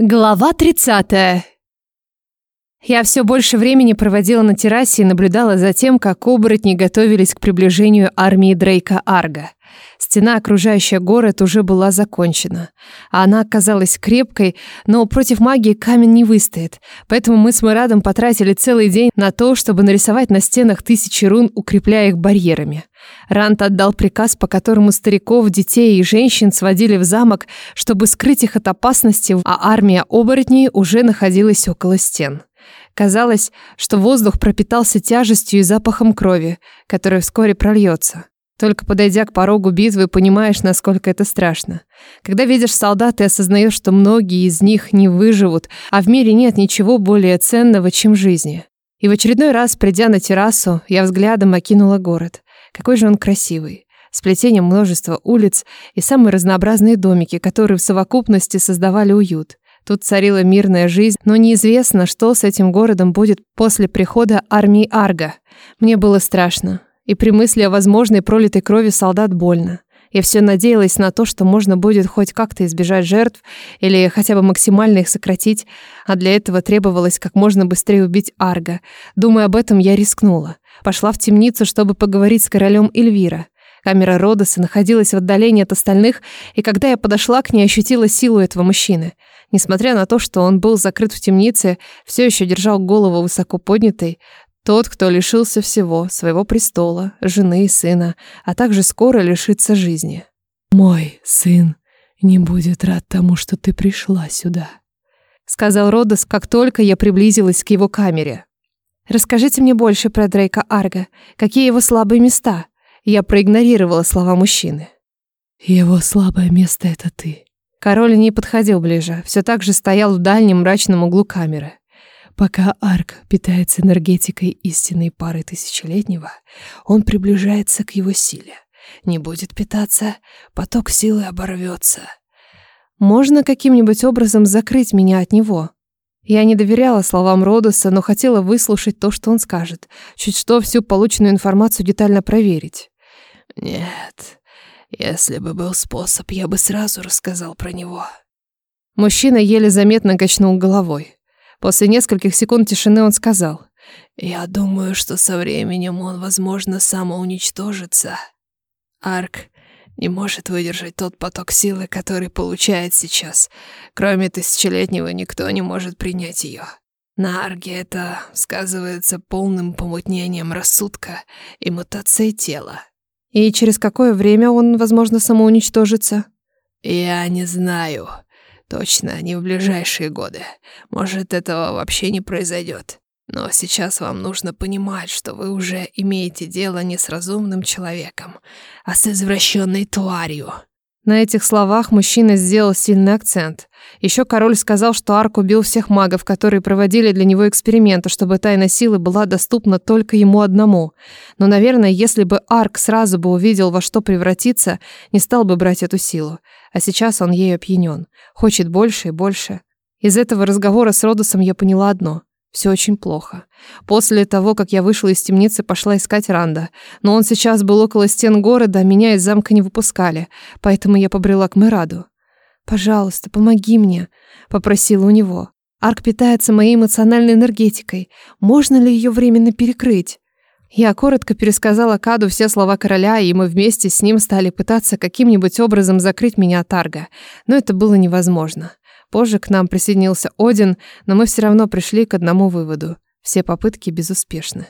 Глава 30. Я все больше времени проводила на террасе и наблюдала за тем, как оборотни готовились к приближению армии Дрейка Арга. Стена, окружающая город, уже была закончена. Она оказалась крепкой, но против магии камень не выстоит. Поэтому мы с Мурадом потратили целый день на то, чтобы нарисовать на стенах тысячи рун, укрепляя их барьерами. Рант отдал приказ, по которому стариков, детей и женщин сводили в замок, чтобы скрыть их от опасности, а армия оборотней уже находилась около стен. Казалось, что воздух пропитался тяжестью и запахом крови, который вскоре прольется. Только подойдя к порогу битвы, понимаешь, насколько это страшно. Когда видишь солдат и осознаешь, что многие из них не выживут, а в мире нет ничего более ценного, чем жизни. И в очередной раз, придя на террасу, я взглядом окинула город. Какой же он красивый. Сплетение множества улиц и самые разнообразные домики, которые в совокупности создавали уют. Тут царила мирная жизнь, но неизвестно, что с этим городом будет после прихода армии Арга. Мне было страшно. И при мысли о возможной пролитой крови солдат больно. Я все надеялась на то, что можно будет хоть как-то избежать жертв или хотя бы максимально их сократить, а для этого требовалось как можно быстрее убить Арга. Думая об этом, я рискнула. Пошла в темницу, чтобы поговорить с королем Эльвира. Камера Родоса находилась в отдалении от остальных, и когда я подошла к ней, ощутила силу этого мужчины. Несмотря на то, что он был закрыт в темнице, все еще держал голову высоко поднятой, тот, кто лишился всего, своего престола, жены и сына, а также скоро лишится жизни. «Мой сын не будет рад тому, что ты пришла сюда», — сказал Родос, как только я приблизилась к его камере. «Расскажите мне больше про Дрейка Арга. Какие его слабые места?» Я проигнорировала слова мужчины. «Его слабое место — это ты». Король не подходил ближе, все так же стоял в дальнем мрачном углу камеры. Пока Арк питается энергетикой истинной пары тысячелетнего, он приближается к его силе. Не будет питаться, поток силы оборвется. Можно каким-нибудь образом закрыть меня от него? Я не доверяла словам Родоса, но хотела выслушать то, что он скажет. Чуть что, всю полученную информацию детально проверить. Нет, если бы был способ, я бы сразу рассказал про него». Мужчина еле заметно качнул головой. После нескольких секунд тишины он сказал. «Я думаю, что со временем он, возможно, самоуничтожится. Арк не может выдержать тот поток силы, который получает сейчас. Кроме тысячелетнего, никто не может принять ее. На Арге это сказывается полным помутнением рассудка и мутацией тела. И через какое время он, возможно, самоуничтожится? Я не знаю. Точно, не в ближайшие годы. Может, этого вообще не произойдет. Но сейчас вам нужно понимать, что вы уже имеете дело не с разумным человеком, а с извращенной тварью. На этих словах мужчина сделал сильный акцент. Еще король сказал, что Арк убил всех магов, которые проводили для него эксперименты, чтобы тайна силы была доступна только ему одному. Но, наверное, если бы Арк сразу бы увидел, во что превратиться, не стал бы брать эту силу. А сейчас он ею опьянен. Хочет больше и больше. Из этого разговора с Родосом я поняла одно. Все очень плохо. После того, как я вышла из темницы, пошла искать Ранда. Но он сейчас был около стен города, а меня из замка не выпускали, поэтому я побрела к Мераду. «Пожалуйста, помоги мне», — попросила у него. «Арк питается моей эмоциональной энергетикой. Можно ли ее временно перекрыть?» Я коротко пересказала Каду все слова короля, и мы вместе с ним стали пытаться каким-нибудь образом закрыть меня от Арга, но это было невозможно. Позже к нам присоединился Один, но мы все равно пришли к одному выводу. Все попытки безуспешны.